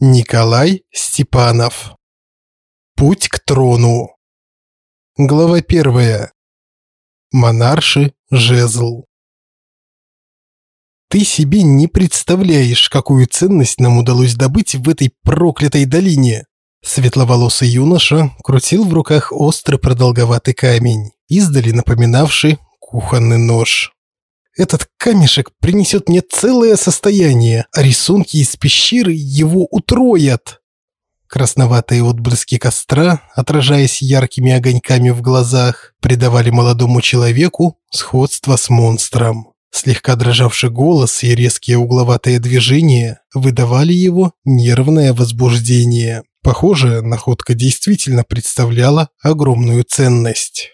Николай Степанов. Путь к трону. Глава первая. Монарши жезл. Ты себе не представляешь, какую ценность нам удалось добыть в этой проклятой долине. Светловолосый юноша крутил в руках острый продолговатый камень, издали напоминавший кухонный нож. Этот камешек принесет мне целое состояние, а рисунки из пещеры его утроят. Красноватые отблески костра, отражаясь яркими огоньками в глазах, придавали молодому человеку сходство с монстром. Слегка дрожавший голос и резкие угловатые движения выдавали его нервное возбуждение. Похоже, находка действительно представляла огромную ценность.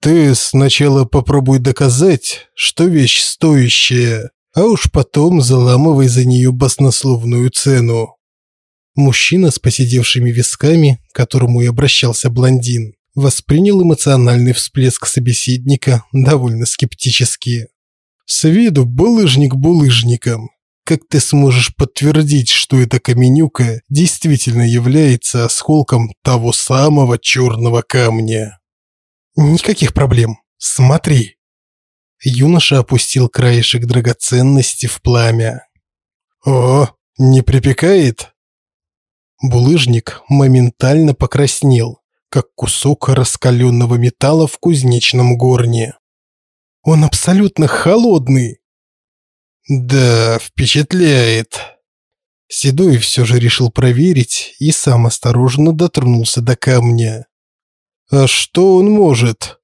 Ты сначала попробуй доказать, что вещь стоящая, а уж потом заламывай за нее баснословную цену. Мужчина с посидевшими висками, к которому и обращался блондин, воспринял эмоциональный всплеск собеседника довольно скептически. С виду булыжник булыжником. Как ты сможешь подтвердить, что эта каменюка действительно является осколком того самого черного камня? Никаких проблем. Смотри. Юноша опустил краешек драгоценности в пламя. О, не припекает? Булыжник моментально покраснел, как кусок раскаленного металла в кузнечном горне. Он абсолютно холодный. Да, впечатляет. Седой все же решил проверить и сам осторожно дотронулся до камня. А что он может?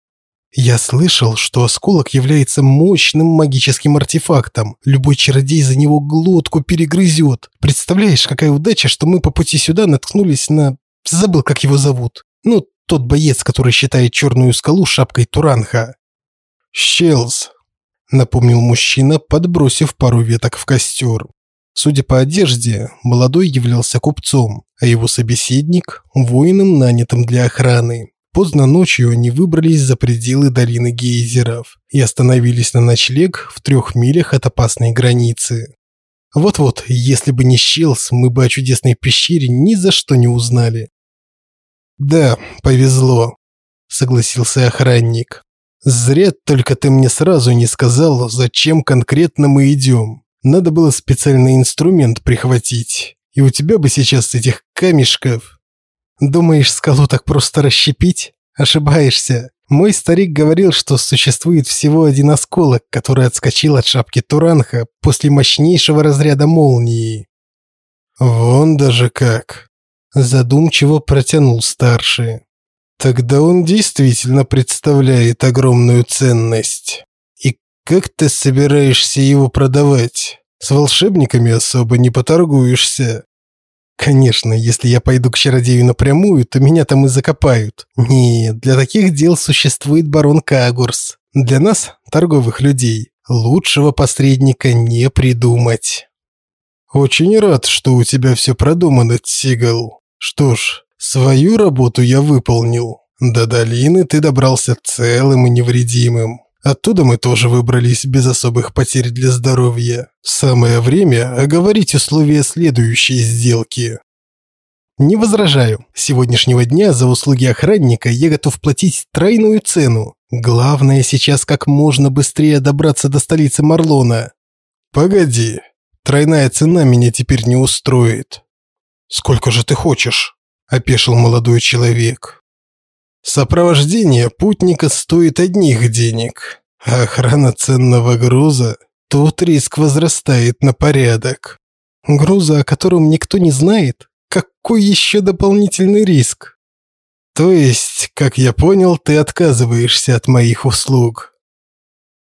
Я слышал, что осколок является мощным магическим артефактом. Любой чародей за него глотку перегрызет. Представляешь, какая удача, что мы по пути сюда наткнулись на... Забыл, как его зовут. Ну, тот боец, который считает черную скалу шапкой Туранха. «Щелз», — напомнил мужчина, подбросив пару веток в костер. Судя по одежде, молодой являлся купцом, а его собеседник – воином, нанятым для охраны. Поздно ночью они выбрались за пределы долины гейзеров и остановились на ночлег в трех милях от опасной границы. Вот-вот, если бы не Щелс, мы бы о чудесной пещере ни за что не узнали. «Да, повезло», – согласился охранник. «Зря только ты мне сразу не сказал, зачем конкретно мы идем. Надо было специальный инструмент прихватить, и у тебя бы сейчас этих камешков...» Думаешь, скалу так просто расщепить? Ошибаешься. Мой старик говорил, что существует всего один осколок, который отскочил от шапки Туранха после мощнейшего разряда молнии. Вон даже как. Задумчиво протянул старший. Тогда он действительно представляет огромную ценность. И как ты собираешься его продавать? С волшебниками особо не поторгуешься. Конечно, если я пойду к чародею напрямую, то меня там и закопают. Нет, для таких дел существует барон Кагурс. Для нас, торговых людей, лучшего посредника не придумать. Очень рад, что у тебя все продумано, Сигал. Что ж, свою работу я выполнил. До долины ты добрался целым и невредимым. Оттуда мы тоже выбрались без особых потерь для здоровья. Самое время оговорить условия следующей сделки. Не возражаю. С сегодняшнего дня за услуги охранника я готов платить тройную цену. Главное сейчас как можно быстрее добраться до столицы Марлона. Погоди. Тройная цена меня теперь не устроит. Сколько же ты хочешь? опешил молодой человек. Сопровождение путника стоит одних денег, а охрана ценного груза – тут риск возрастает на порядок. Груза, о котором никто не знает? Какой еще дополнительный риск? То есть, как я понял, ты отказываешься от моих услуг.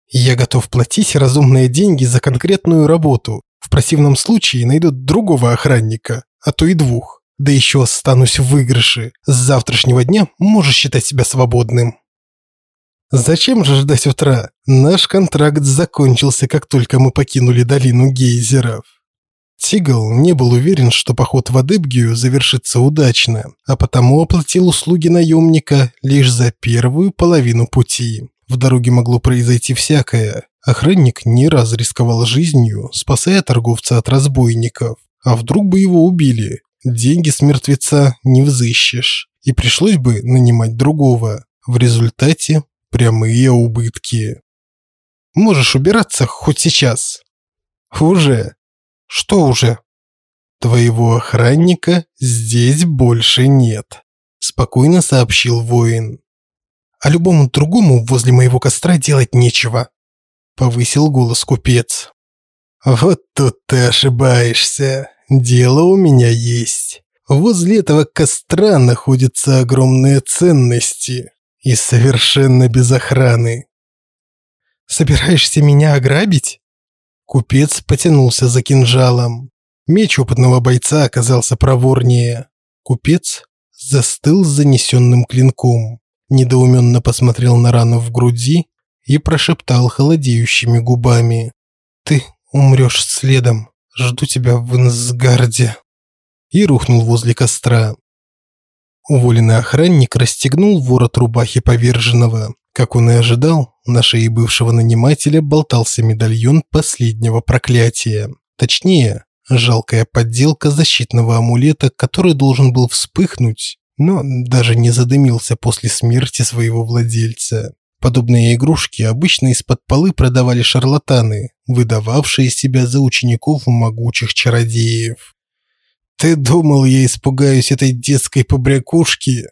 Я готов платить разумные деньги за конкретную работу. В противном случае найдут другого охранника, а то и двух да еще останусь в выигрыше. С завтрашнего дня можешь считать себя свободным. Зачем же ждать утра? Наш контракт закончился, как только мы покинули долину гейзеров. Тигл не был уверен, что поход в Адыбгию завершится удачно, а потому оплатил услуги наемника лишь за первую половину пути. В дороге могло произойти всякое. Охранник не раз рисковал жизнью, спасая торговца от разбойников. А вдруг бы его убили? Деньги с мертвеца не взыщешь. И пришлось бы нанимать другого. В результате прямые убытки. Можешь убираться хоть сейчас. Уже. Что уже? Твоего охранника здесь больше нет, спокойно сообщил воин. А любому другому возле моего костра делать нечего, повысил голос купец. Вот тут ты ошибаешься. Дело у меня есть. Возле этого костра находятся огромные ценности и совершенно без охраны. Собираешься меня ограбить? Купец потянулся за кинжалом. Меч опытного бойца оказался проворнее. Купец застыл с занесенным клинком, недоуменно посмотрел на рану в груди и прошептал холодеющими губами. «Ты умрешь следом. Жду тебя в Инсгарде». И рухнул возле костра. Уволенный охранник расстегнул ворот рубахи поверженного. Как он и ожидал, на шее бывшего нанимателя болтался медальон последнего проклятия. Точнее, жалкая подделка защитного амулета, который должен был вспыхнуть, но даже не задымился после смерти своего владельца. Подобные игрушки обычно из-под полы продавали шарлатаны, выдававшие себя за учеников могучих чародеев. «Ты думал, я испугаюсь этой детской побрякушки?»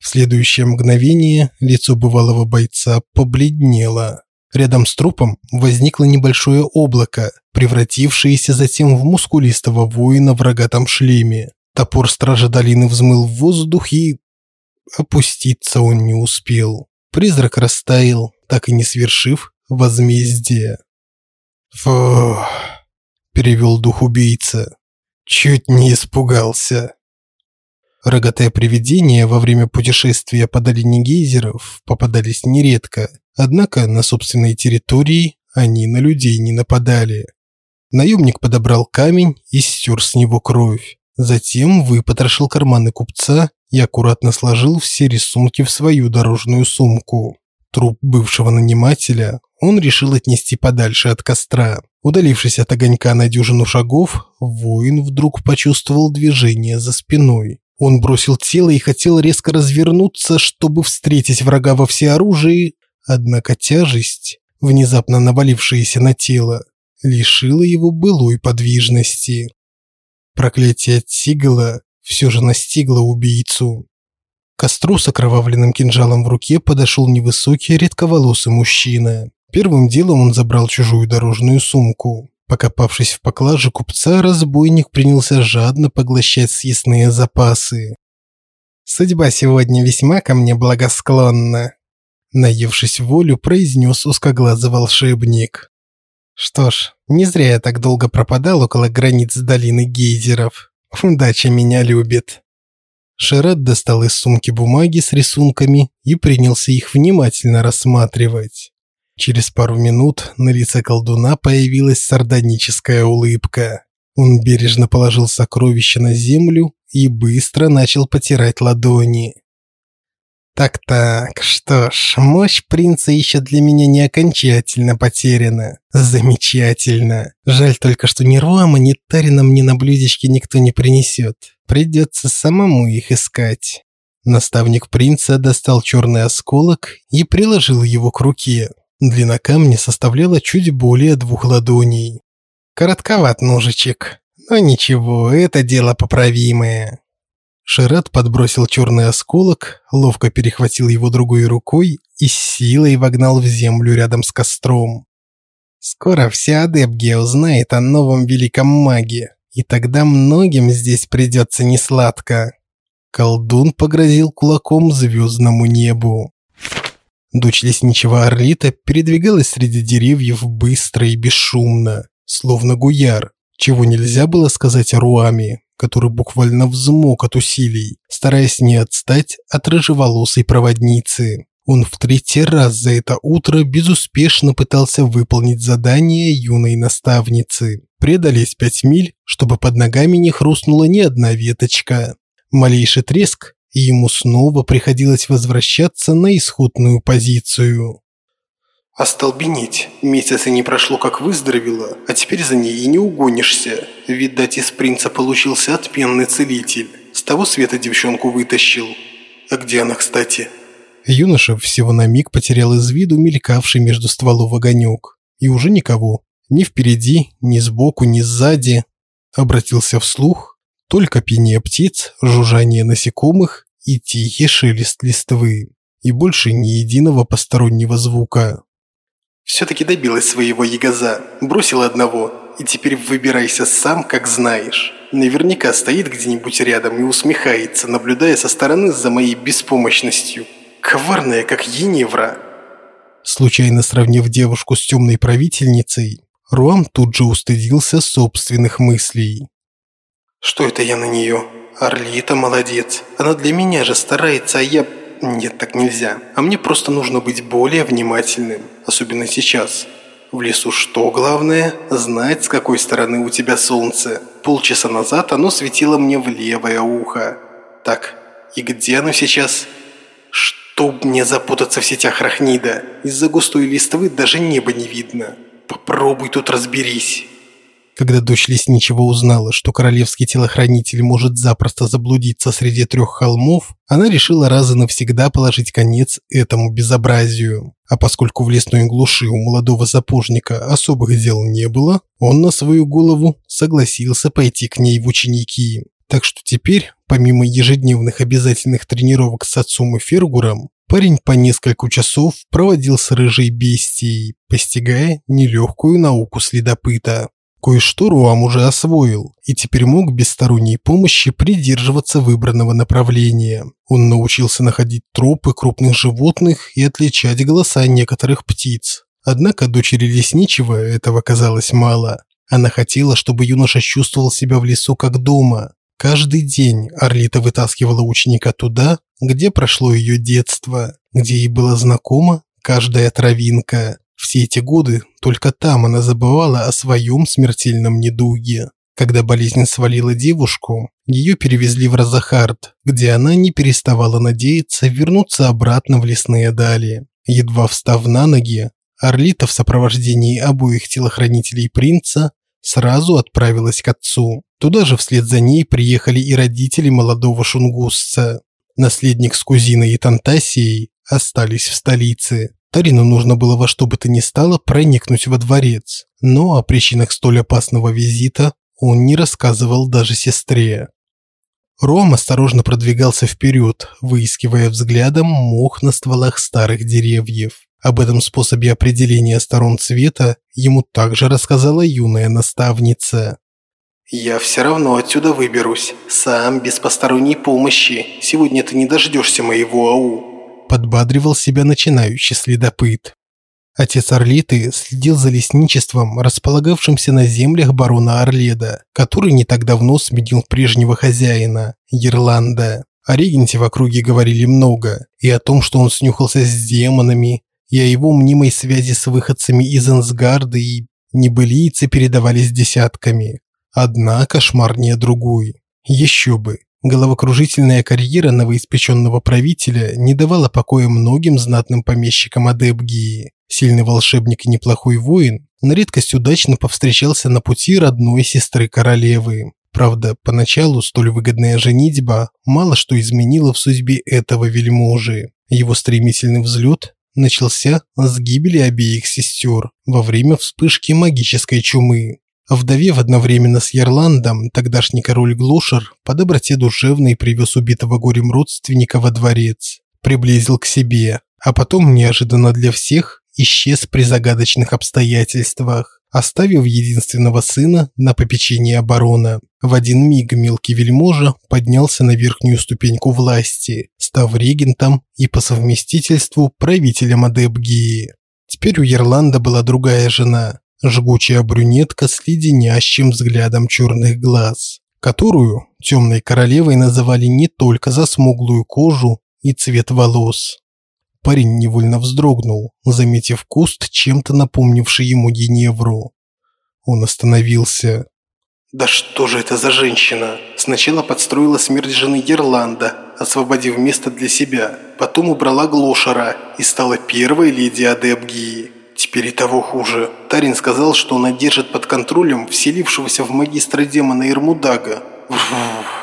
В следующее мгновение лицо бывалого бойца побледнело. Рядом с трупом возникло небольшое облако, превратившееся затем в мускулистого воина в рогатом шлеме. Топор стража долины взмыл в воздух и... Опуститься он не успел. Призрак растаял, так и не свершив возмездие. «Фу!» – перевел дух убийца. «Чуть не испугался». Рогатые привидения во время путешествия по долине гейзеров попадались нередко, однако на собственной территории они на людей не нападали. Наемник подобрал камень и стер с него кровь. Затем выпотрошил карманы купца и аккуратно сложил все рисунки в свою дорожную сумку. Труп бывшего нанимателя он решил отнести подальше от костра. Удалившись от огонька на дюжину шагов, воин вдруг почувствовал движение за спиной. Он бросил тело и хотел резко развернуться, чтобы встретить врага во всеоружии, однако тяжесть, внезапно навалившаяся на тело, лишила его былой подвижности. Проклятие Тигла все же настигло убийцу. К костру с окровавленным кинжалом в руке подошел невысокий редковолосый мужчина. Первым делом он забрал чужую дорожную сумку. Покопавшись в поклаже купца, разбойник принялся жадно поглощать съестные запасы. «Судьба сегодня весьма ко мне благосклонна», – наевшись волю, произнес узкоглазый волшебник. «Что ж, не зря я так долго пропадал около границ долины гейзеров. Удача меня любит». Шарат достал из сумки бумаги с рисунками и принялся их внимательно рассматривать. Через пару минут на лице колдуна появилась сардоническая улыбка. Он бережно положил сокровище на землю и быстро начал потирать ладони. Так-так, что ж, мощь принца еще для меня не окончательно потеряна. Замечательно. Жаль только, что ни Руама, ни Тарина мне на блюдечке никто не принесет. Придется самому их искать. Наставник принца достал черный осколок и приложил его к руке. Длина камня составляла чуть более двух ладоней. Коротковат ножичек, но ничего, это дело поправимое. Шерат подбросил черный осколок, ловко перехватил его другой рукой и силой вогнал в землю рядом с костром. Скоро вся Адепгия узнает о новом великом маге, и тогда многим здесь придется несладко. Колдун погрозил кулаком звездному небу. Дочь лесничего Орлита передвигалась среди деревьев быстро и бесшумно, словно гуяр, чего нельзя было сказать о Руаме, который буквально взмок от усилий, стараясь не отстать от рыжеволосой проводницы. Он в третий раз за это утро безуспешно пытался выполнить задание юной наставницы. Преодолеть пять миль, чтобы под ногами не хрустнула ни одна веточка. Малейший треск, и ему снова приходилось возвращаться на исходную позицию. Остолбенеть. Месяца не прошло, как выздоровела, а теперь за ней и не угонишься. Видать, из принца получился отменный целитель. С того света девчонку вытащил. А где она, кстати? Юноша всего на миг потерял из виду мелькавший между стволов огонек. И уже никого. Ни впереди, ни сбоку, ни сзади. Обратился вслух. Только пение птиц, жужжание насекомых и тихий шелест листвы. И больше ни единого постороннего звука. Все-таки добилась своего ягоза, бросила одного, и теперь выбирайся сам, как знаешь. Наверняка стоит где-нибудь рядом и усмехается, наблюдая со стороны за моей беспомощностью. Коварная, как Еневра. Случайно сравнив девушку с темной правительницей, Руам тут же устыдился собственных мыслей. Что это я на нее? Орлита молодец. Она для меня же старается, а я нет, так нельзя. А мне просто нужно быть более внимательным, особенно сейчас. В лесу что главное? Знать, с какой стороны у тебя солнце. Полчаса назад оно светило мне в левое ухо. Так, и где оно сейчас? Чтоб мне запутаться в сетях рахнида. Из-за густой листвы даже неба не видно. Попробуй тут разберись. Когда дочь лесничего узнала, что королевский телохранитель может запросто заблудиться среди трех холмов, она решила раз и навсегда положить конец этому безобразию. А поскольку в лесной глуши у молодого запожника особых дел не было, он на свою голову согласился пойти к ней в ученики. Так что теперь, помимо ежедневных обязательных тренировок с отцом и Фергуром, парень по несколько часов проводил с рыжей бестией, постигая нелегкую науку следопыта. Кое-что Руам уже освоил и теперь мог без сторонней помощи придерживаться выбранного направления. Он научился находить тропы крупных животных и отличать голоса некоторых птиц. Однако дочери лесничего этого казалось мало. Она хотела, чтобы юноша чувствовал себя в лесу как дома. Каждый день Орлита вытаскивала ученика туда, где прошло ее детство, где ей была знакома каждая травинка. Все эти годы только там она забывала о своем смертельном недуге. Когда болезнь свалила девушку, ее перевезли в Розахард, где она не переставала надеяться вернуться обратно в лесные дали. Едва встав на ноги, Орлита в сопровождении обоих телохранителей принца сразу отправилась к отцу. Туда же вслед за ней приехали и родители молодого шунгусца. Наследник с кузиной и Тантасией остались в столице. Тарину нужно было во что бы то ни стало проникнуть во дворец, но о причинах столь опасного визита он не рассказывал даже сестре. Ром осторожно продвигался вперед, выискивая взглядом мох на стволах старых деревьев. Об этом способе определения сторон цвета ему также рассказала юная наставница. «Я все равно отсюда выберусь, сам, без посторонней помощи. Сегодня ты не дождешься моего ау» подбадривал себя начинающий следопыт. Отец Орлиты следил за лесничеством, располагавшимся на землях барона Орледа, который не так давно сменил прежнего хозяина, Ерланда. О регенте в округе говорили много, и о том, что он снюхался с демонами, и о его мнимой связи с выходцами из Энсгарда, и небылицы передавались десятками. Одна кошмарнее другой. Еще бы, Головокружительная карьера новоиспеченного правителя не давала покоя многим знатным помещикам Адебгии. Сильный волшебник и неплохой воин на редкость удачно повстречался на пути родной сестры королевы. Правда, поначалу столь выгодная женитьба мало что изменила в судьбе этого вельможи. Его стремительный взлет начался с гибели обеих сестер во время вспышки магической чумы. Вдовев одновременно с Ярландом, тогдашний король Глушер по доброте душевной привез убитого горем родственника во дворец, приблизил к себе, а потом неожиданно для всех исчез при загадочных обстоятельствах, оставив единственного сына на попечение оборона. В один миг мелкий вельможа поднялся на верхнюю ступеньку власти, став регентом и по совместительству правителем Адебгии. Теперь у Ярланда была другая жена, жгучая брюнетка с леденящим взглядом черных глаз, которую темной королевой называли не только за смуглую кожу и цвет волос. Парень невольно вздрогнул, заметив куст, чем-то напомнивший ему Еневру. Он остановился. «Да что же это за женщина? Сначала подстроила смерть жены Герланда, освободив место для себя, потом убрала Глошера и стала первой леди Адебгии. Теперь и того хуже. Тарин сказал, что он держит под контролем вселившегося в магистра демона Ирмудага.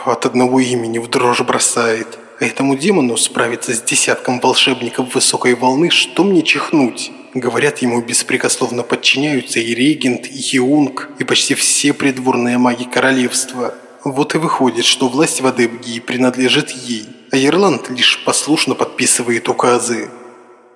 От одного имени в дрожь бросает. А этому демону справиться с десятком волшебников высокой волны, что мне чихнуть? Говорят, ему беспрекословно подчиняются и регент, и хиунг, и почти все придворные маги королевства. Вот и выходит, что власть в Адебгии принадлежит ей, а Ирланд лишь послушно подписывает указы.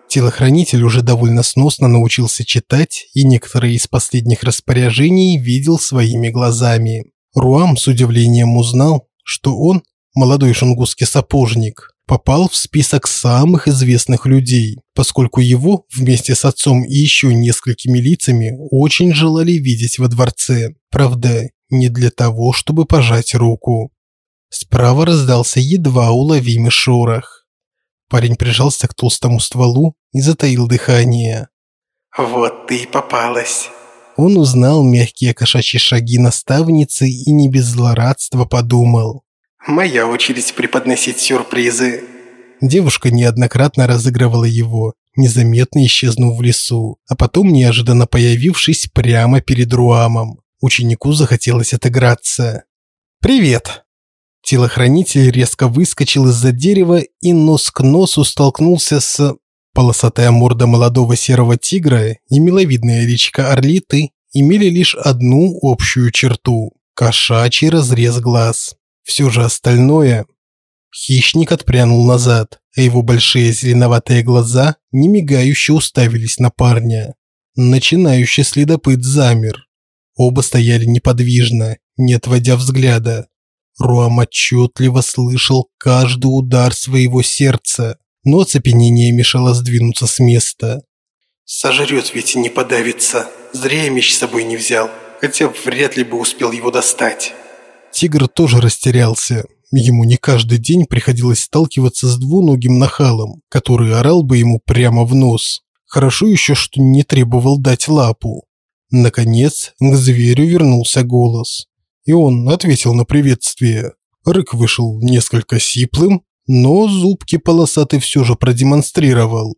Телохранитель уже довольно сносно научился читать и некоторые из последних распоряжений видел своими глазами. Руам с удивлением узнал, что он, молодой шунгусский сапожник, попал в список самых известных людей, поскольку его вместе с отцом и еще несколькими лицами очень желали видеть во дворце. Правда, не для того, чтобы пожать руку. Справа раздался едва уловимый шорох. Парень прижался к толстому стволу и затаил дыхание. «Вот ты и попалась!» Он узнал мягкие кошачьи шаги наставницы и не без злорадства подумал. «Моя очередь преподносить сюрпризы!» Девушка неоднократно разыгрывала его, незаметно исчезнув в лесу, а потом неожиданно появившись прямо перед Руамом. Ученику захотелось отыграться. «Привет!» Телохранитель резко выскочил из-за дерева и нос к носу столкнулся с... Полосатая морда молодого серого тигра и миловидная речка Орлиты имели лишь одну общую черту – кошачий разрез глаз. Все же остальное... Хищник отпрянул назад, а его большие зеленоватые глаза немигающе уставились на парня. Начинающий следопыт замер. Оба стояли неподвижно, не отводя взгляда. Руам отчетливо слышал каждый удар своего сердца, но оцепенение мешало сдвинуться с места. «Сожрет ведь и не подавится. Зря я меч с собой не взял, хотя вряд ли бы успел его достать». Тигр тоже растерялся. Ему не каждый день приходилось сталкиваться с двуногим нахалом, который орал бы ему прямо в нос. Хорошо еще, что не требовал дать лапу. Наконец, к зверю вернулся голос. И он ответил на приветствие. Рык вышел несколько сиплым, но зубки полосатый все же продемонстрировал.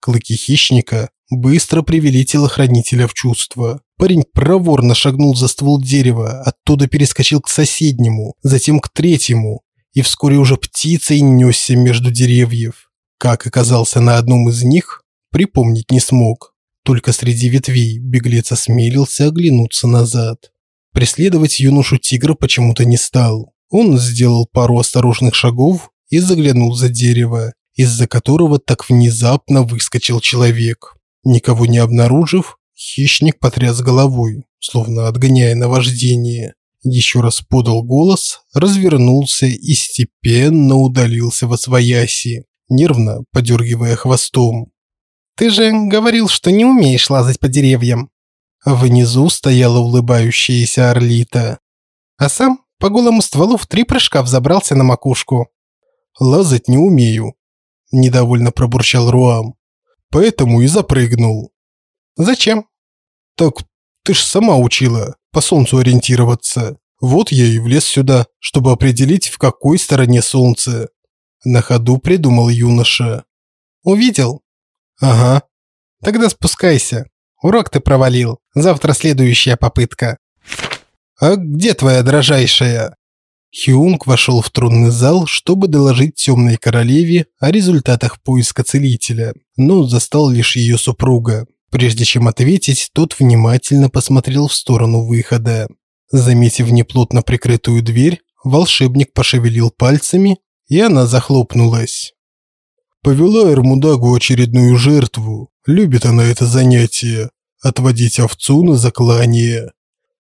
Клыки хищника быстро привели телохранителя в чувство. Парень проворно шагнул за ствол дерева, оттуда перескочил к соседнему, затем к третьему, и вскоре уже птицей несся между деревьев. Как оказался на одном из них, припомнить не смог. Только среди ветвей беглец осмелился оглянуться назад. Преследовать юношу тигра почему-то не стал. Он сделал пару осторожных шагов и заглянул за дерево, из-за которого так внезапно выскочил человек. Никого не обнаружив, хищник потряс головой, словно отгоняя наваждение. Еще раз подал голос, развернулся и степенно удалился во свояси, нервно подергивая хвостом. Ты же говорил, что не умеешь лазать по деревьям. Внизу стояла улыбающаяся Орлита. А сам по голому стволу в три прыжка взобрался на макушку. Лазать не умею, недовольно пробурчал Руам. Поэтому и запрыгнул. Зачем? Так ты ж сама учила по солнцу ориентироваться. Вот я и влез сюда, чтобы определить, в какой стороне солнце. На ходу придумал юноша. Увидел? Ага. Тогда спускайся. Урок ты провалил. Завтра следующая попытка. А где твоя дрожайшая? Хиунг вошел в тронный зал, чтобы доложить темной королеве о результатах поиска целителя, но застал лишь ее супруга. Прежде чем ответить, тот внимательно посмотрел в сторону выхода. Заметив неплотно прикрытую дверь, волшебник пошевелил пальцами, и она захлопнулась. Повела Эрмудагу очередную жертву. Любит она это занятие – отводить овцу на заклание.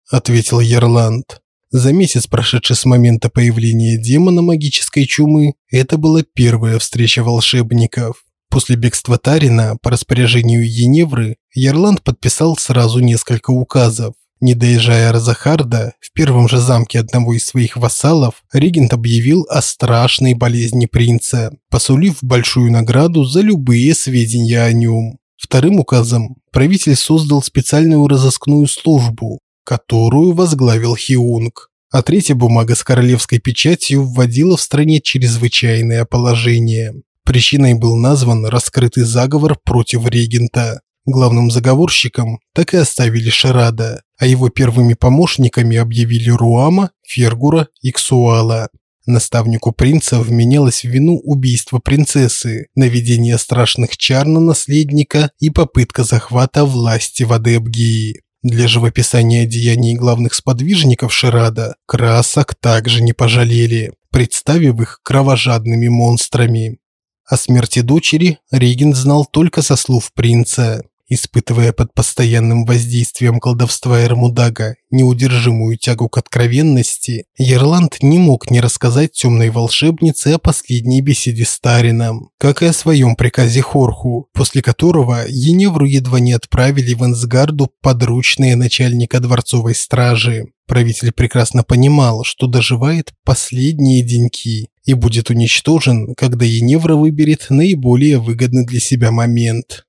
Ответил Ярланд. За месяц, прошедший с момента появления демона магической чумы, это была первая встреча волшебников. После бегства Тарина по распоряжению Еневры Ярланд подписал сразу несколько указов. Не доезжая Розахарда, в первом же замке одного из своих вассалов, регент объявил о страшной болезни принца, посулив большую награду за любые сведения о нем. Вторым указом правитель создал специальную разыскную службу, которую возглавил Хиунг. А третья бумага с королевской печатью вводила в стране чрезвычайное положение. Причиной был назван раскрытый заговор против регента. главным заговорщиком так и оставили Шарада, а его первыми помощниками объявили Руама, Фергура и Ксуала. Наставнику принца вменялось в вину убийство принцессы, наведение страшных чар на наследника и попытка захвата власти в Адебгии. Для живописания деяний главных сподвижников Ширада красок также не пожалели, представив их кровожадными монстрами. О смерти дочери Регент знал только со слов принца. Испытывая под постоянным воздействием колдовства Эрмудага неудержимую тягу к откровенности, Ерланд не мог не рассказать темной волшебнице о последней беседе с Тарином, как и о своем приказе Хорху, после которого Еневру едва не отправили в Энсгарду подручные начальника дворцовой стражи. Правитель прекрасно понимал, что доживает последние деньки и будет уничтожен, когда Еневра выберет наиболее выгодный для себя момент.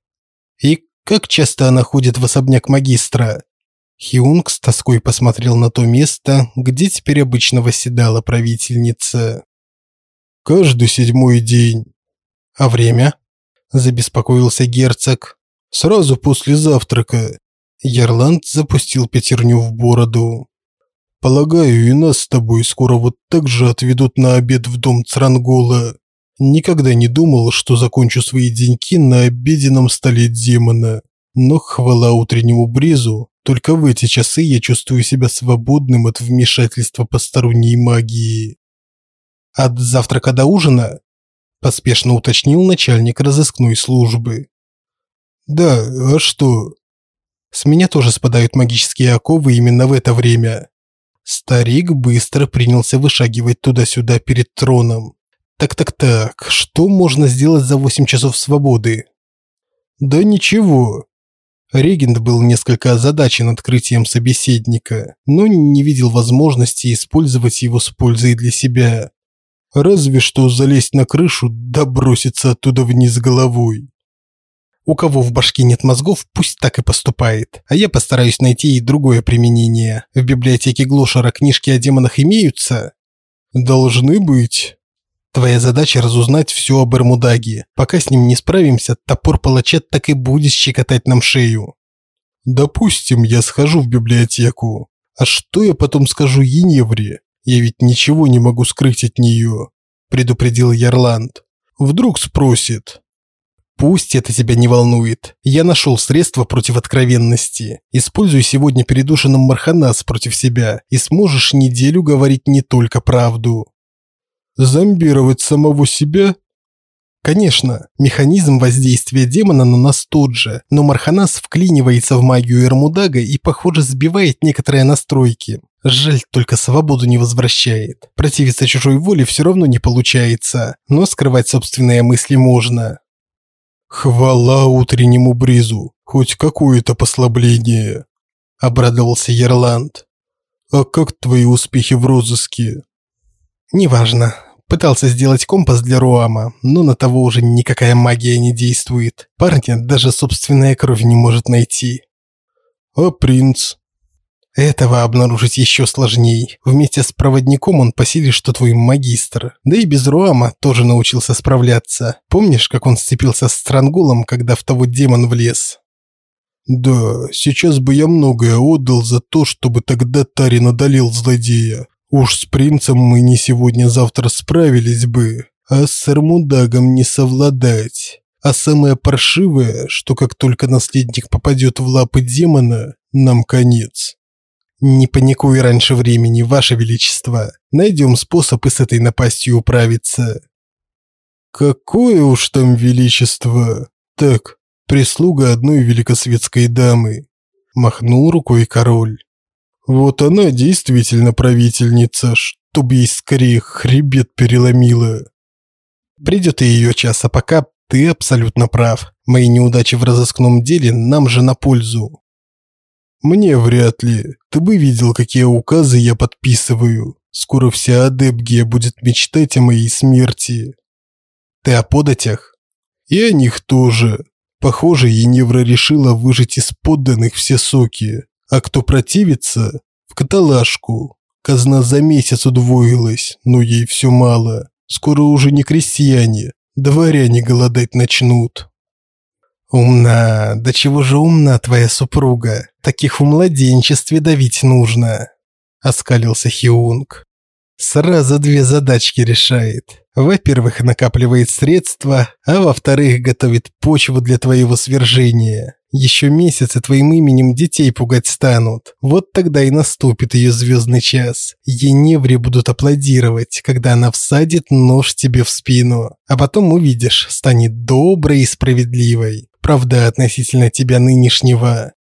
И как часто она ходит в особняк магистра? Хиунг с тоской посмотрел на то место, где теперь обычно восседала правительница. Каждый седьмой день. А время? Забеспокоился герцог. Сразу после завтрака. Ярланд запустил пятерню в бороду. Полагаю, и нас с тобой скоро вот так же отведут на обед в дом Црангола. Никогда не думал, что закончу свои деньки на обеденном столе демона. Но хвала утреннему бризу, только в эти часы я чувствую себя свободным от вмешательства посторонней магии. От завтрака до ужина? Поспешно уточнил начальник разыскной службы. Да, а что? С меня тоже спадают магические оковы именно в это время. Старик быстро принялся вышагивать туда-сюда перед троном. Так-так-так, что можно сделать за 8 часов свободы? Да ничего. Регент был несколько озадачен открытием собеседника, но не видел возможности использовать его с пользой для себя. Разве что залезть на крышу да броситься оттуда вниз головой. У кого в башке нет мозгов, пусть так и поступает. А я постараюсь найти и другое применение. В библиотеке Глошера книжки о демонах имеются? Должны быть. Твоя задача разузнать все об Эрмудаге. Пока с ним не справимся, топор палача так и будет щекотать нам шею. Допустим, я схожу в библиотеку. А что я потом скажу Еневре? Я ведь ничего не могу скрыть от нее, предупредил Ярланд. Вдруг спросит. Пусть это тебя не волнует. Я нашел средства против откровенности. Используй сегодня перед ужином Марханас против себя, и сможешь неделю говорить не только правду. Зомбировать самого себя? Конечно, механизм воздействия демона на нас тот же, но Марханас вклинивается в магию Эрмудага и, похоже, сбивает некоторые настройки. Жаль, только свободу не возвращает. Противиться чужой воле все равно не получается, но скрывать собственные мысли можно. Хвала утреннему бризу, хоть какое-то послабление, обрадовался Ерланд. А как твои успехи в розыске? Неважно, Пытался сделать компас для Руама, но на того уже никакая магия не действует. Парня даже собственная кровь не может найти. А принц? Этого обнаружить еще сложней. Вместе с проводником он по силе, что твой магистр. Да и без Руама тоже научился справляться. Помнишь, как он сцепился с Странгулом, когда в того демон влез? Да, сейчас бы я многое отдал за то, чтобы тогда Тарин одолел злодея. Уж с принцем мы не сегодня-завтра справились бы, а с Эрмудагом не совладать. А самое паршивое, что как только наследник попадет в лапы демона, нам конец. Не паникуй раньше времени, ваше величество. Найдем способ и с этой напастью управиться. Какое уж там величество. Так, прислуга одной великосветской дамы. Махнул рукой король. Вот она действительно правительница, чтобы ей скорее хребет переломила. Придет и ее час, а пока ты абсолютно прав. Мои неудачи в разыскном деле нам же на пользу. Мне вряд ли. Ты бы видел, какие указы я подписываю. Скоро вся Адепгия будет мечтать о моей смерти. Ты о податях? И о них тоже. Похоже, Еневра решила выжать из подданных все соки. А кто противится, в каталажку. Казна за месяц удвоилась, но ей все мало. Скоро уже не крестьяне, дворяне голодать начнут. Умна, да чего же умна твоя супруга? Таких в младенчестве давить нужно, оскалился Хиунг. Сразу две задачки решает. Во-первых, накапливает средства, а во-вторых, готовит почву для твоего свержения. Еще и твоим именем детей пугать станут. Вот тогда и наступит ее звездный час. Еневре будут аплодировать, когда она всадит нож тебе в спину. А потом увидишь, станет доброй и справедливой. Правда, относительно тебя нынешнего.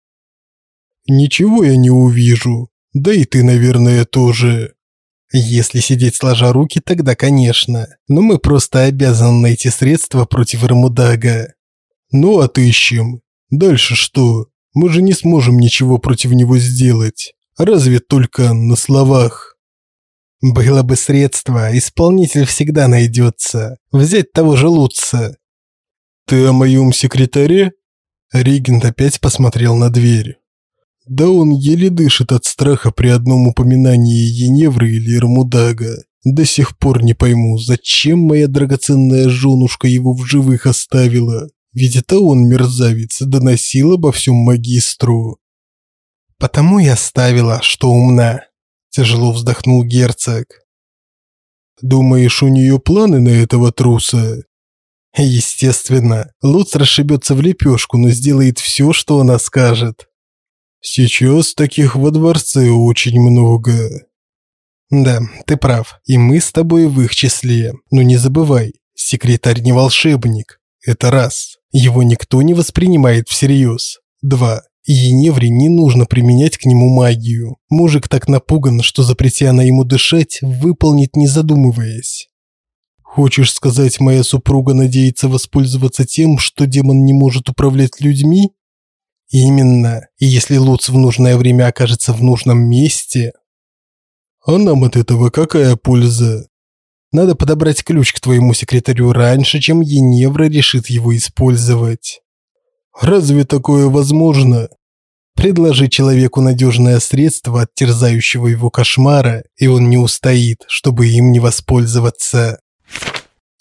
Ничего я не увижу. Да и ты, наверное, тоже. Если сидеть сложа руки, тогда, конечно. Но мы просто обязаны найти средства против Рамудага. Ну, отыщем. Дальше что? Мы же не сможем ничего против него сделать. Разве только на словах. Было бы средство, исполнитель всегда найдется. Взять того же Лутца. Ты о моем секретаре? Регент опять посмотрел на дверь. Да он еле дышит от страха при одном упоминании Еневры или Эрмудага. До сих пор не пойму, зачем моя драгоценная женушка его в живых оставила. Ведь это он, мерзавец, доносил обо всем магистру. Потому и оставила, что умна. Тяжело вздохнул герцог. Думаешь, у нее планы на этого труса? Естественно, Луц расшибется в лепешку, но сделает все, что она скажет. Сейчас таких во дворце очень много. Да, ты прав, и мы с тобой в их числе. Но не забывай, секретарь не волшебник. Это раз. Его никто не воспринимает всерьез. Два. Еневре не нужно применять к нему магию. Мужик так напуган, что запретя она ему дышать, выполнит не задумываясь. Хочешь сказать, моя супруга надеется воспользоваться тем, что демон не может управлять людьми? Именно. И если Луц в нужное время окажется в нужном месте... А нам от этого какая польза? Надо подобрать ключ к твоему секретарю раньше, чем Еневра решит его использовать. Разве такое возможно? Предложи человеку надежное средство от терзающего его кошмара, и он не устоит, чтобы им не воспользоваться.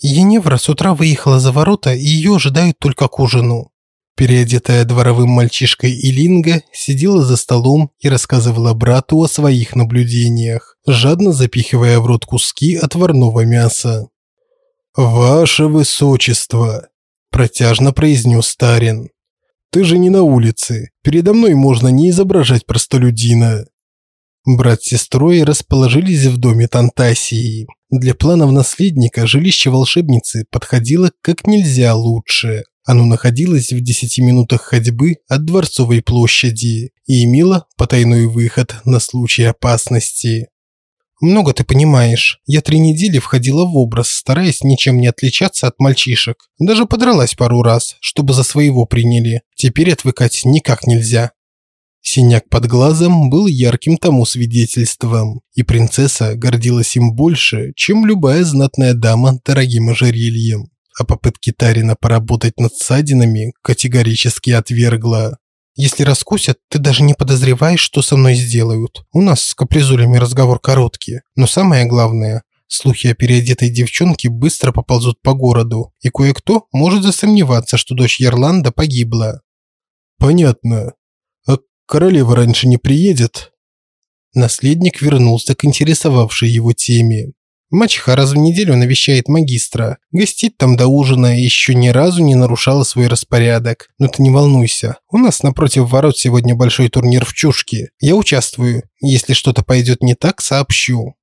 Еневра с утра выехала за ворота, и ее ожидают только к ужину. Переодетая дворовым мальчишкой Илинга сидела за столом и рассказывала брату о своих наблюдениях, жадно запихивая в рот куски отварного мяса. «Ваше высочество!» – протяжно произнес Старин. «Ты же не на улице. Передо мной можно не изображать простолюдина». Брат с сестрой расположились в доме Тантасии. Для планов наследника жилище волшебницы подходило как нельзя лучше. Оно находилось в 10 минутах ходьбы от Дворцовой площади и имело потайной выход на случай опасности. Много ты понимаешь. Я три недели входила в образ, стараясь ничем не отличаться от мальчишек. Даже подралась пару раз, чтобы за своего приняли. Теперь отвыкать никак нельзя. Синяк под глазом был ярким тому свидетельством, и принцесса гордилась им больше, чем любая знатная дама дорогим ожерельем а попытки Тарина поработать над ссадинами категорически отвергла. Если раскусят, ты даже не подозреваешь, что со мной сделают. У нас с капризулями разговор короткий. Но самое главное, слухи о переодетой девчонке быстро поползут по городу, и кое-кто может засомневаться, что дочь Ярланда погибла. Понятно. А королева раньше не приедет? Наследник вернулся к интересовавшей его теме. Мачеха раз в неделю навещает магистра, гостит там до ужина и еще ни разу не нарушала свой распорядок. Но ты не волнуйся, у нас напротив ворот сегодня большой турнир в чушке. Я участвую, если что-то пойдет не так, сообщу.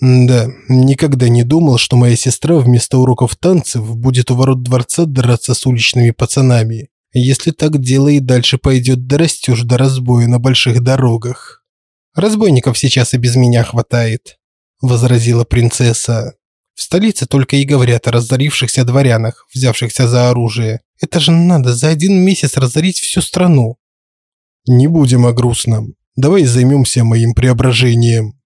Да, никогда не думал, что моя сестра вместо уроков танцев будет у ворот дворца драться с уличными пацанами. Если так дело и дальше пойдет, дорастешь до разбоя на больших дорогах. Разбойников сейчас и без меня хватает возразила принцесса. В столице только и говорят о разорившихся дворянах, взявшихся за оружие. Это же надо за один месяц разорить всю страну. Не будем о грустном. Давай займемся моим преображением.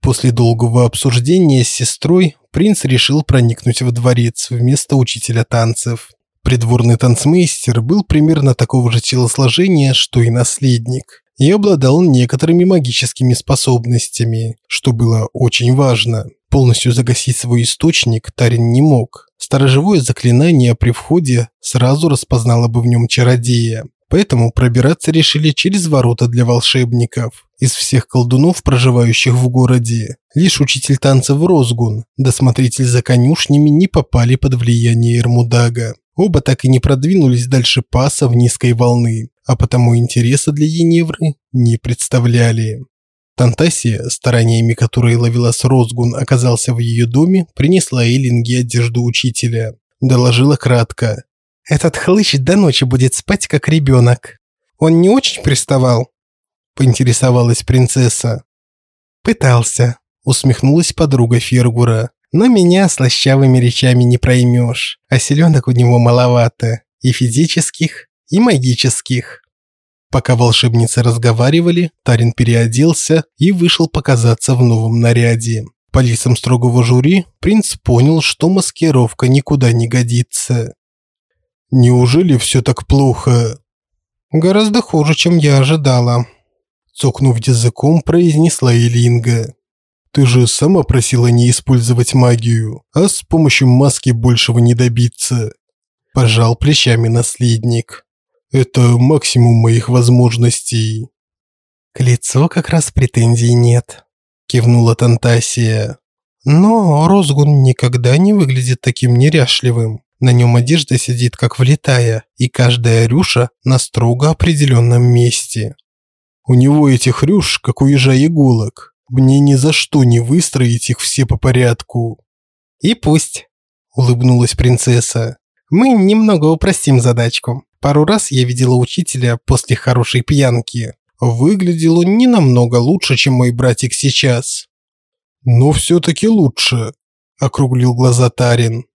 После долгого обсуждения с сестрой принц решил проникнуть в дворец вместо учителя танцев. Придворный танцмейстер был примерно такого же телосложения, что и наследник и обладал некоторыми магическими способностями, что было очень важно. Полностью загасить свой источник Тарин не мог. Сторожевое заклинание при входе сразу распознало бы в нем чародея. Поэтому пробираться решили через ворота для волшебников. Из всех колдунов, проживающих в городе, лишь учитель танцев Розгун, досмотритель за конюшнями не попали под влияние Эрмудага. Оба так и не продвинулись дальше паса в низкой волны, а потому интереса для Еневры не представляли. Тантасия, стараниями которой ловилась Розгун, оказался в ее доме, принесла Эллинге одежду учителя. Доложила кратко. «Этот хлыщ до ночи будет спать, как ребенок. Он не очень приставал?» Поинтересовалась принцесса. «Пытался», усмехнулась подруга Фергура. «Но меня слащавыми речами не проймешь, а селенок у него маловато, и физических, и магических». Пока волшебницы разговаривали, Тарин переоделся и вышел показаться в новом наряде. По лицам строгого жюри принц понял, что маскировка никуда не годится. «Неужели все так плохо?» «Гораздо хуже, чем я ожидала», – цокнув языком, произнесла Элинга. «Ты же сама просила не использовать магию, а с помощью маски большего не добиться», – пожал плечами наследник. Это максимум моих возможностей. К лицу как раз претензий нет, кивнула Тантасия. Но Розгун никогда не выглядит таким неряшливым. На нем одежда сидит как влитая, и каждая рюша на строго определенном месте. У него этих рюш, как у ежа иголок. Мне ни за что не выстроить их все по порядку. И пусть, улыбнулась принцесса. Мы немного упростим задачку. Пару раз я видела учителя после хорошей пьянки. Выглядел он не намного лучше, чем мой братик сейчас. Но все-таки лучше, округлил глаза Тарин.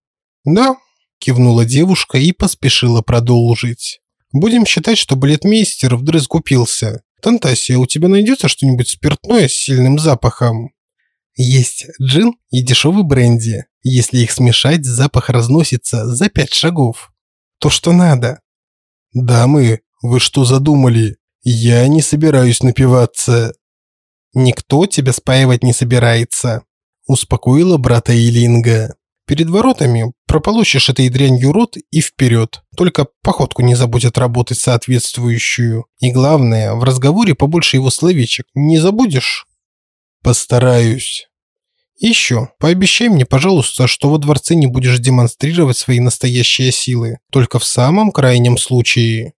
Да, кивнула девушка и поспешила продолжить. Будем считать, что балетмейстер вдрызг купился. Тантасия, у тебя найдется что-нибудь спиртное с сильным запахом? Есть джин и дешевый бренди. Если их смешать, запах разносится за пять шагов. То, что надо. «Дамы, вы что задумали? Я не собираюсь напиваться». «Никто тебя спаивать не собирается», – успокоила брата Илинга. «Перед воротами прополощешь этой дрянью рот и вперед. Только походку не забудь отработать соответствующую. И главное, в разговоре побольше его словечек не забудешь?» «Постараюсь». Еще, пообещай мне, пожалуйста, что во дворце не будешь демонстрировать свои настоящие силы, только в самом крайнем случае.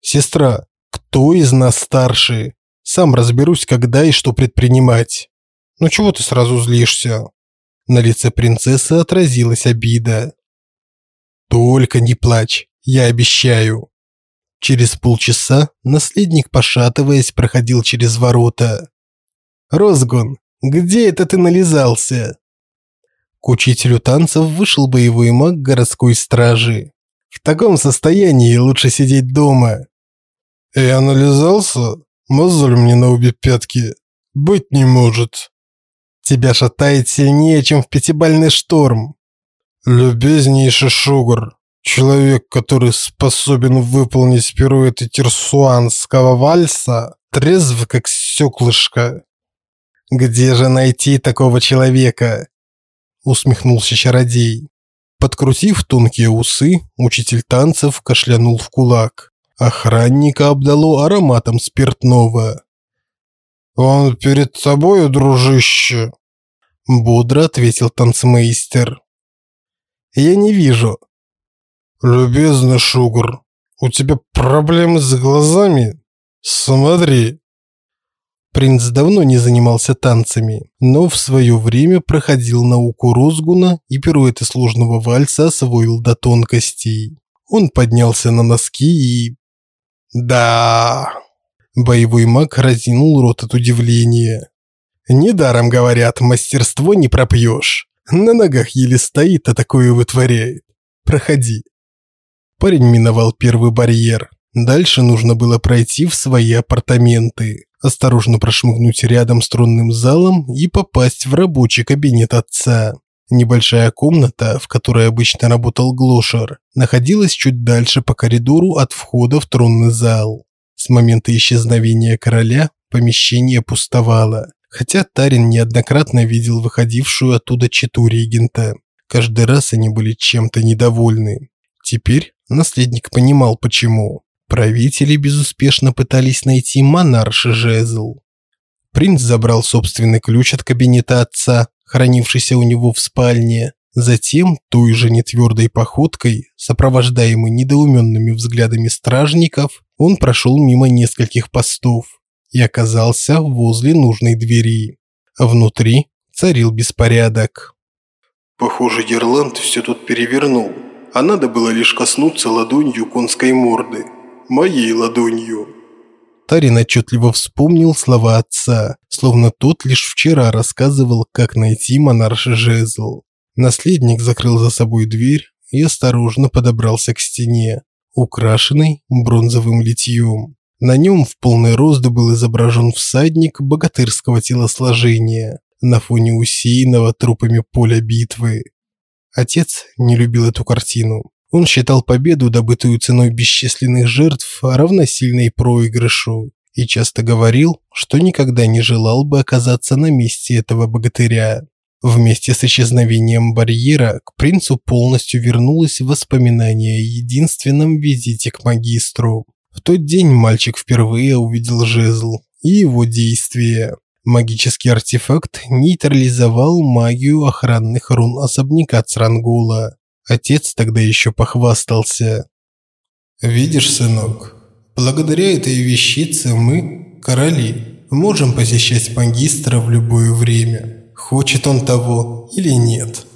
Сестра, кто из нас старше? Сам разберусь, когда и что предпринимать. Ну чего ты сразу злишься? На лице принцессы отразилась обида. Только не плачь, я обещаю. Через полчаса наследник, пошатываясь, проходил через ворота. Розгон, где это ты нализался?» К учителю танцев вышел боевой маг городской стражи. «В таком состоянии лучше сидеть дома». «Я нализался? Мозоль мне на обе пятки. Быть не может». «Тебя шатает сильнее, чем в пятибальный шторм». «Любезнейший Шугар, человек, который способен выполнить пируэты терсуанского вальса, трезв, как стеклышко. Где же найти такого человека? усмехнулся чародей. Подкрутив тонкие усы, учитель танцев кашлянул в кулак. Охранника обдало ароматом спиртного. «Он перед тобою, дружище?» Бодро ответил танцмейстер. «Я не вижу». «Любезный Шугар, у тебя проблемы с глазами? Смотри». Принц давно не занимался танцами, но в свое время проходил науку Розгуна и пируэты сложного вальса освоил до тонкостей. Он поднялся на носки и... Да... Боевой маг разинул рот от удивления. Недаром говорят, мастерство не пропьешь. На ногах еле стоит, а такое вытворяет. Проходи. Парень миновал первый барьер. Дальше нужно было пройти в свои апартаменты осторожно прошмыгнуть рядом с тронным залом и попасть в рабочий кабинет отца. Небольшая комната, в которой обычно работал Глошер, находилась чуть дальше по коридору от входа в тронный зал. С момента исчезновения короля помещение пустовало, хотя Тарин неоднократно видел выходившую оттуда читу регента. Каждый раз они были чем-то недовольны. Теперь наследник понимал почему. Правители безуспешно пытались найти монарши жезл. Принц забрал собственный ключ от кабинета отца, хранившийся у него в спальне. Затем той же нетвердой походкой, сопровождаемый недоуменными взглядами стражников, он прошел мимо нескольких постов и оказался возле нужной двери. Внутри царил беспорядок. Похоже, Ерланд все тут перевернул, а надо было лишь коснуться ладонью конской морды. Моей ладонью. Тарин отчетливо вспомнил слова отца, словно тот лишь вчера рассказывал, как найти монарша жезл. Наследник закрыл за собой дверь и осторожно подобрался к стене, украшенной бронзовым литьем. На нем в полный рост был изображен всадник богатырского телосложения, на фоне усеянного трупами поля битвы. Отец не любил эту картину. Он считал победу, добытую ценой бесчисленных жертв, равносильной проигрышу и часто говорил, что никогда не желал бы оказаться на месте этого богатыря. Вместе с исчезновением барьера к принцу полностью вернулось воспоминание о единственном визите к магистру. В тот день мальчик впервые увидел жезл и его действия. Магический артефакт нейтрализовал магию охранных рун особняка Црангула. Отец тогда еще похвастался. «Видишь, сынок, благодаря этой вещице мы, короли, можем посещать магистра в любое время, хочет он того или нет».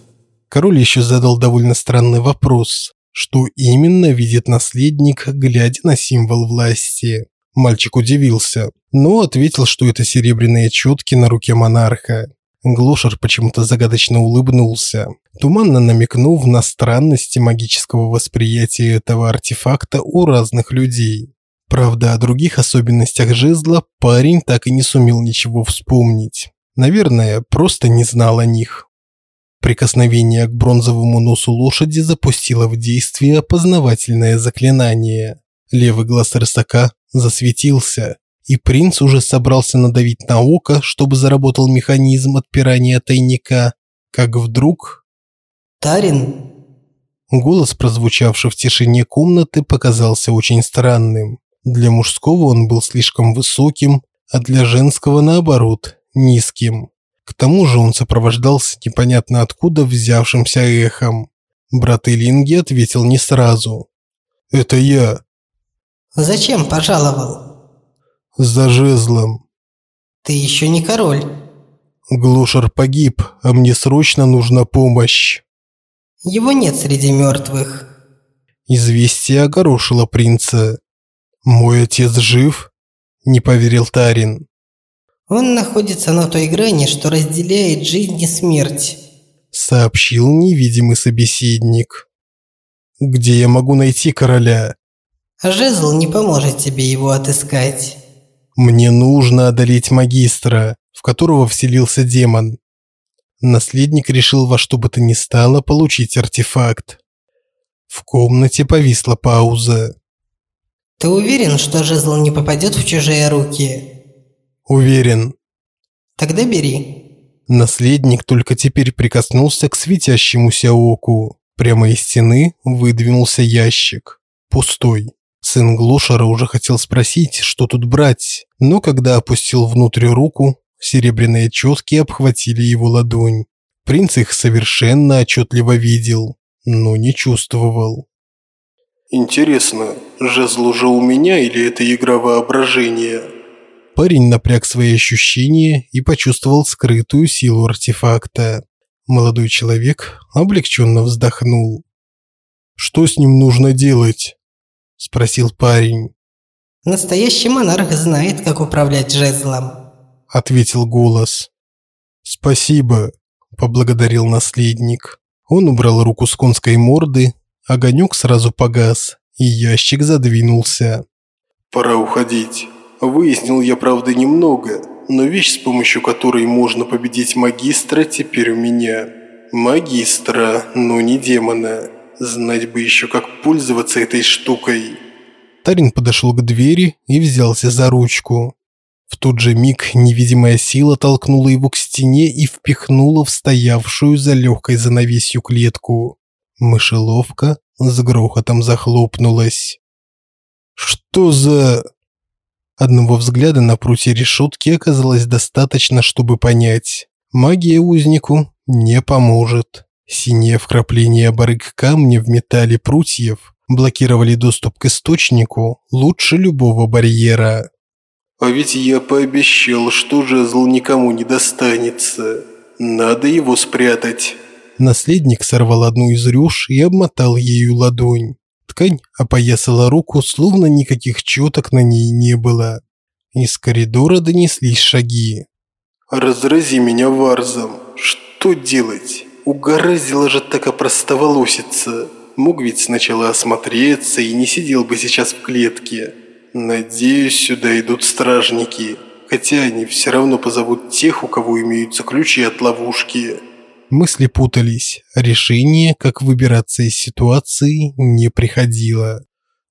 Король еще задал довольно странный вопрос. Что именно видит наследник, глядя на символ власти? Мальчик удивился, но ответил, что это серебряные четки на руке монарха. Глошер почему-то загадочно улыбнулся, туманно намекнув на странности магического восприятия этого артефакта у разных людей. Правда, о других особенностях жезла парень так и не сумел ничего вспомнить. Наверное, просто не знал о них. Прикосновение к бронзовому носу лошади запустило в действие опознавательное заклинание. Левый глаз рысака засветился, и принц уже собрался надавить на око, чтобы заработал механизм отпирания тайника, как вдруг... «Тарин?» Голос, прозвучавший в тишине комнаты, показался очень странным. Для мужского он был слишком высоким, а для женского, наоборот, низким. К тому же он сопровождался непонятно откуда взявшимся эхом. Брат Элинги ответил не сразу. «Это я». «Зачем пожаловал?» «За жезлом». «Ты еще не король». «Глушер погиб, а мне срочно нужна помощь». «Его нет среди мертвых». Известие огорошило принца. «Мой отец жив?» – не поверил Тарин. Он находится на той грани, что разделяет жизнь и смерть, сообщил невидимый собеседник. Где я могу найти короля? Жезл не поможет тебе его отыскать. Мне нужно одолеть магистра, в которого вселился демон. Наследник решил во что бы то ни стало получить артефакт. В комнате повисла пауза. Ты уверен, что жезл не попадет в чужие руки? Уверен. Тогда бери. Наследник только теперь прикоснулся к светящемуся оку. Прямо из стены выдвинулся ящик. Пустой. Сын Глушера уже хотел спросить, что тут брать, но когда опустил внутрь руку, серебряные четки обхватили его ладонь. Принц их совершенно отчетливо видел, но не чувствовал. «Интересно, жезл уже у меня или это игра воображения?» Парень напряг свои ощущения и почувствовал скрытую силу артефакта. Молодой человек облегченно вздохнул. «Что с ним нужно делать?» – спросил парень. «Настоящий монарх знает, как управлять жезлом», – ответил голос. «Спасибо», – поблагодарил наследник. Он убрал руку с конской морды, огонек сразу погас, и ящик задвинулся. «Пора уходить». Выяснил я, правда, немного, но вещь, с помощью которой можно победить магистра, теперь у меня. Магистра, но не демона. Знать бы еще, как пользоваться этой штукой. Тарин подошел к двери и взялся за ручку. В тот же миг невидимая сила толкнула его к стене и впихнула в стоявшую за легкой занавесью клетку. Мышеловка с грохотом захлопнулась. «Что за...» Одного взгляда на прутье решетки оказалось достаточно, чтобы понять. Магия узнику не поможет. Синие вкрапления барыг камня в металле прутьев блокировали доступ к источнику лучше любого барьера. А ведь я пообещал, что жезл никому не достанется. Надо его спрятать. Наследник сорвал одну из рюш и обмотал ею ладонь. Ткань опоясала руку, словно никаких четок на ней не было. Из коридора донеслись шаги. «Разрази меня варзом. Что делать? Угораздило же так опростоволоситься. Мог ведь сначала осмотреться и не сидел бы сейчас в клетке. Надеюсь, сюда идут стражники. Хотя они все равно позовут тех, у кого имеются ключи от ловушки». Мысли путались, решение, как выбираться из ситуации, не приходило.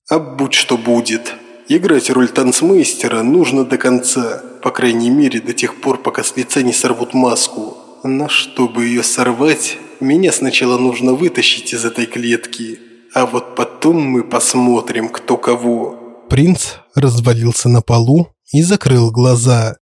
«А будь что будет. Играть роль танцмейстера нужно до конца, по крайней мере до тех пор, пока с лица не сорвут маску. Но чтобы ее сорвать, меня сначала нужно вытащить из этой клетки, а вот потом мы посмотрим, кто кого». Принц развалился на полу и закрыл глаза.